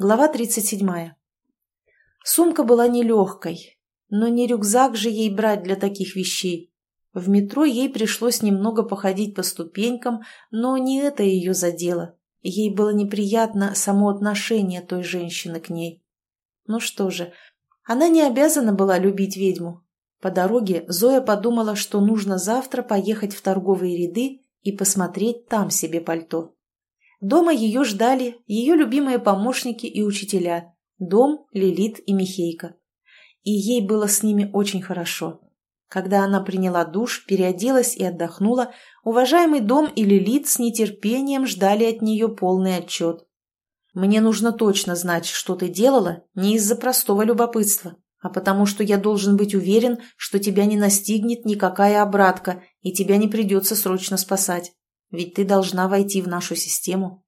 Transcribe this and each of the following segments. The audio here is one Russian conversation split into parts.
Глава 37. Сумка была нелегкой, но не рюкзак же ей брать для таких вещей. В метро ей пришлось немного походить по ступенькам, но не это ее задело. Ей было неприятно само отношение той женщины к ней. Ну что же, она не обязана была любить ведьму. По дороге Зоя подумала, что нужно завтра поехать в торговые ряды и посмотреть там себе пальто. Дома ее ждали ее любимые помощники и учителя – Дом, Лилит и Михейка. И ей было с ними очень хорошо. Когда она приняла душ, переоделась и отдохнула, уважаемый Дом и Лилит с нетерпением ждали от нее полный отчет. «Мне нужно точно знать, что ты делала, не из-за простого любопытства, а потому что я должен быть уверен, что тебя не настигнет никакая обратка и тебя не придется срочно спасать. Ведь ты должна войти в нашу систему.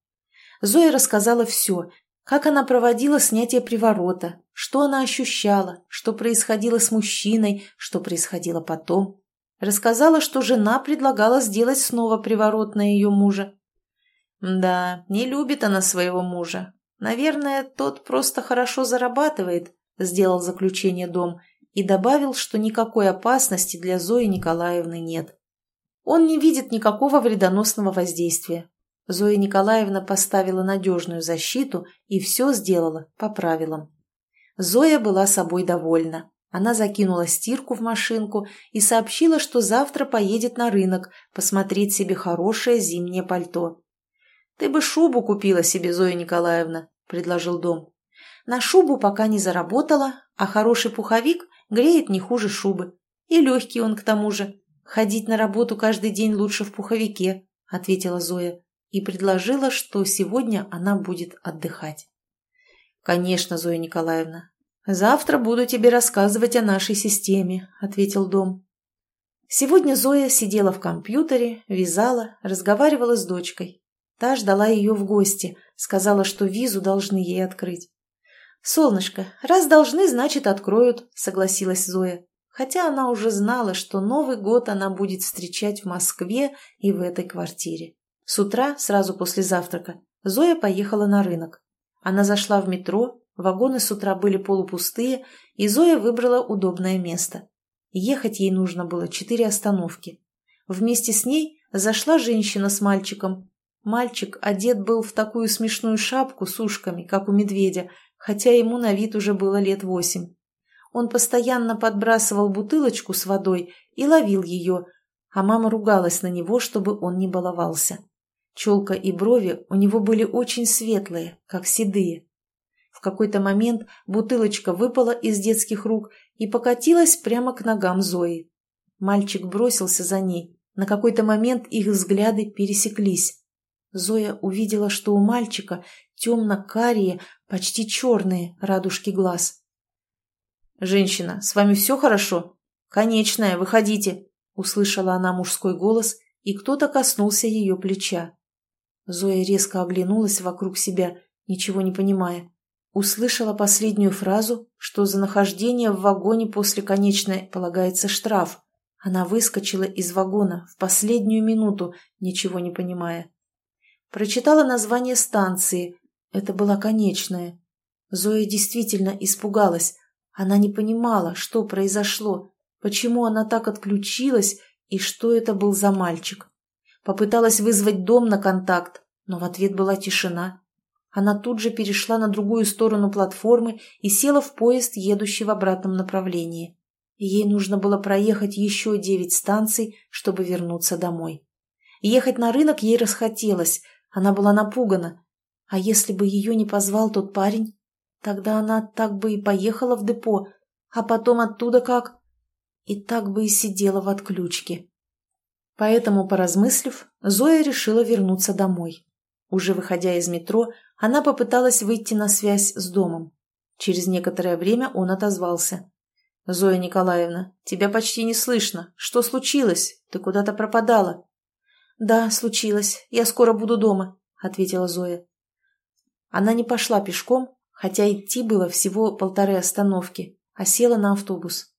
Зоя рассказала все, как она проводила снятие приворота, что она ощущала, что происходило с мужчиной, что происходило потом. Рассказала, что жена предлагала сделать снова приворот на ее мужа. Да, не любит она своего мужа. Наверное, тот просто хорошо зарабатывает, сделал заключение дом и добавил, что никакой опасности для Зои Николаевны нет. Он не видит никакого вредоносного воздействия. Зоя Николаевна поставила надежную защиту и все сделала по правилам. Зоя была собой довольна. Она закинула стирку в машинку и сообщила, что завтра поедет на рынок посмотреть себе хорошее зимнее пальто. «Ты бы шубу купила себе, Зоя Николаевна», – предложил дом. «На шубу пока не заработала, а хороший пуховик греет не хуже шубы. И легкий он к тому же. «Ходить на работу каждый день лучше в пуховике», — ответила Зоя и предложила, что сегодня она будет отдыхать. «Конечно, Зоя Николаевна. Завтра буду тебе рассказывать о нашей системе», — ответил Дом. Сегодня Зоя сидела в компьютере, вязала, разговаривала с дочкой. Та ждала ее в гости, сказала, что визу должны ей открыть. «Солнышко, раз должны, значит, откроют», — согласилась Зоя хотя она уже знала, что Новый год она будет встречать в Москве и в этой квартире. С утра, сразу после завтрака, Зоя поехала на рынок. Она зашла в метро, вагоны с утра были полупустые, и Зоя выбрала удобное место. Ехать ей нужно было четыре остановки. Вместе с ней зашла женщина с мальчиком. Мальчик одет был в такую смешную шапку с ушками, как у медведя, хотя ему на вид уже было лет восемь. Он постоянно подбрасывал бутылочку с водой и ловил ее, а мама ругалась на него, чтобы он не баловался. Челка и брови у него были очень светлые, как седые. В какой-то момент бутылочка выпала из детских рук и покатилась прямо к ногам Зои. Мальчик бросился за ней. На какой-то момент их взгляды пересеклись. Зоя увидела, что у мальчика темно-карие, почти черные радужки глаз. «Женщина, с вами все хорошо?» «Конечная, выходите!» Услышала она мужской голос, и кто-то коснулся ее плеча. Зоя резко оглянулась вокруг себя, ничего не понимая. Услышала последнюю фразу, что за нахождение в вагоне после конечной полагается штраф. Она выскочила из вагона в последнюю минуту, ничего не понимая. Прочитала название станции. Это была конечная. Зоя действительно испугалась, она не понимала, что произошло, почему она так отключилась и что это был за мальчик. Попыталась вызвать дом на контакт, но в ответ была тишина. Она тут же перешла на другую сторону платформы и села в поезд, едущий в обратном направлении. Ей нужно было проехать еще девять станций, чтобы вернуться домой. Ехать на рынок ей расхотелось, она была напугана. А если бы ее не позвал тот парень? Тогда она так бы и поехала в депо, а потом оттуда как? И так бы и сидела в отключке. Поэтому, поразмыслив, Зоя решила вернуться домой. Уже выходя из метро, она попыталась выйти на связь с домом. Через некоторое время он отозвался. «Зоя Николаевна, тебя почти не слышно. Что случилось? Ты куда-то пропадала?» «Да, случилось. Я скоро буду дома», — ответила Зоя. Она не пошла пешком, хотя идти было всего полторы остановки, а села на автобус.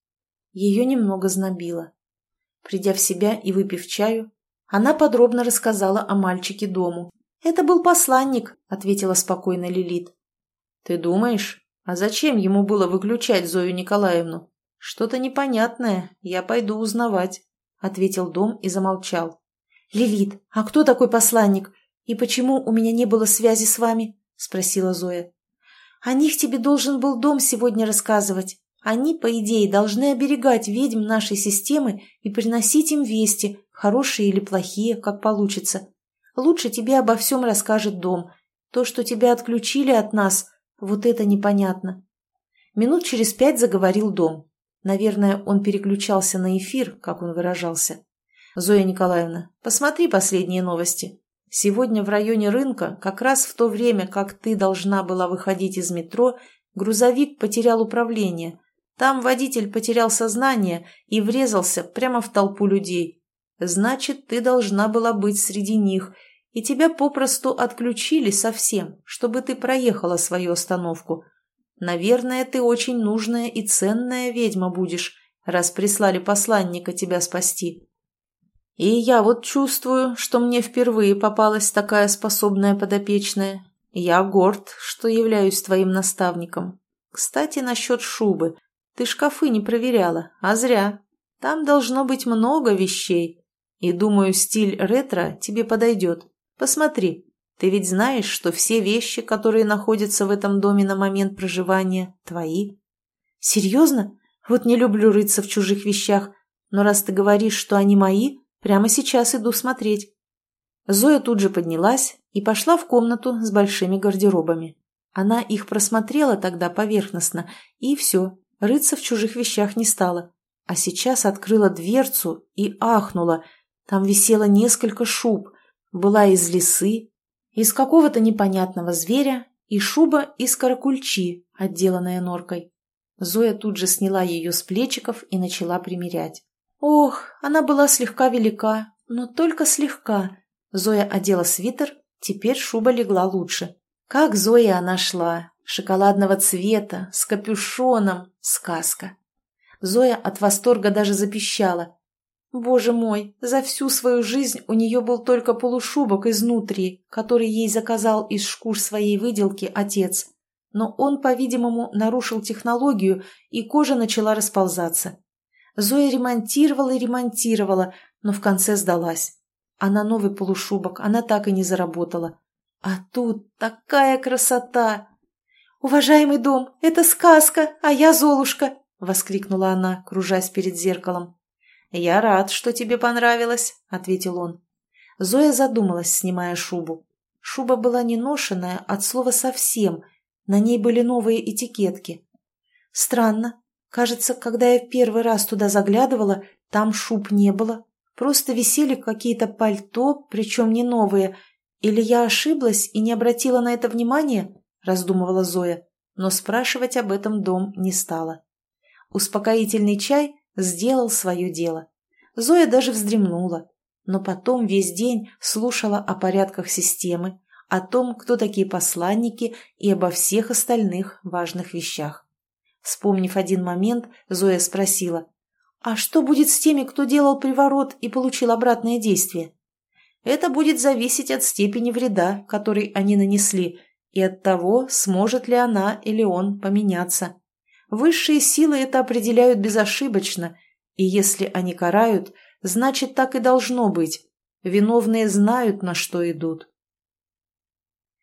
Ее немного знобило. Придя в себя и выпив чаю, она подробно рассказала о мальчике дому. «Это был посланник», — ответила спокойно Лилит. «Ты думаешь? А зачем ему было выключать Зою Николаевну? Что-то непонятное, я пойду узнавать», — ответил Дом и замолчал. «Лилит, а кто такой посланник? И почему у меня не было связи с вами?» — спросила Зоя. «О них тебе должен был Дом сегодня рассказывать. Они, по идее, должны оберегать ведьм нашей системы и приносить им вести, хорошие или плохие, как получится. Лучше тебе обо всем расскажет Дом. То, что тебя отключили от нас, вот это непонятно». Минут через пять заговорил Дом. Наверное, он переключался на эфир, как он выражался. «Зоя Николаевна, посмотри последние новости. Сегодня в районе рынка, как раз в то время, как ты должна была выходить из метро, грузовик потерял управление. Там водитель потерял сознание и врезался прямо в толпу людей. Значит, ты должна была быть среди них, и тебя попросту отключили совсем, чтобы ты проехала свою остановку. Наверное, ты очень нужная и ценная ведьма будешь, раз прислали посланника тебя спасти. И я вот чувствую, что мне впервые попалась такая способная подопечная. Я горд, что являюсь твоим наставником. Кстати, насчет шубы. Ты шкафы не проверяла, а зря. Там должно быть много вещей. И, думаю, стиль ретро тебе подойдет. Посмотри, ты ведь знаешь, что все вещи, которые находятся в этом доме на момент проживания, твои. Серьезно? Вот не люблю рыться в чужих вещах, но раз ты говоришь, что они мои, прямо сейчас иду смотреть. Зоя тут же поднялась и пошла в комнату с большими гардеробами. Она их просмотрела тогда поверхностно, и все, рыться в чужих вещах не стала. А сейчас открыла дверцу и ахнула. Там висело несколько шуб. Была из лисы, из какого-то непонятного зверя и шуба из каракульчи, отделанная норкой. Зоя тут же сняла ее с плечиков и начала примерять. Ох, она была слегка велика, но только слегка. Зоя одела свитер, теперь шуба легла лучше. Как Зоя она шла, шоколадного цвета, с капюшоном, сказка. Зоя от восторга даже запищала. Боже мой, за всю свою жизнь у нее был только полушубок изнутри, который ей заказал из шкур своей выделки отец. Но он, по-видимому, нарушил технологию, и кожа начала расползаться. Зоя ремонтировала и ремонтировала, но в конце сдалась. А на новый полушубок она так и не заработала. А тут такая красота! «Уважаемый дом, это сказка, а я Золушка!» — воскликнула она, кружась перед зеркалом. «Я рад, что тебе понравилось», — ответил он. Зоя задумалась, снимая шубу. Шуба была не ношенная от слова совсем, на ней были новые этикетки. Странно. Кажется, когда я первый раз туда заглядывала, там шуб не было. Просто висели какие-то пальто, причем не новые. Или я ошиблась и не обратила на это внимания? Раздумывала Зоя, но спрашивать об этом дом не стала. Успокоительный чай сделал свое дело. Зоя даже вздремнула, но потом весь день слушала о порядках системы, о том, кто такие посланники и обо всех остальных важных вещах. Вспомнив один момент, Зоя спросила, «А что будет с теми, кто делал приворот и получил обратное действие?» «Это будет зависеть от степени вреда, который они нанесли, и от того, сможет ли она или он поменяться. Высшие силы это определяют безошибочно, и если они карают, значит, так и должно быть. Виновные знают, на что идут.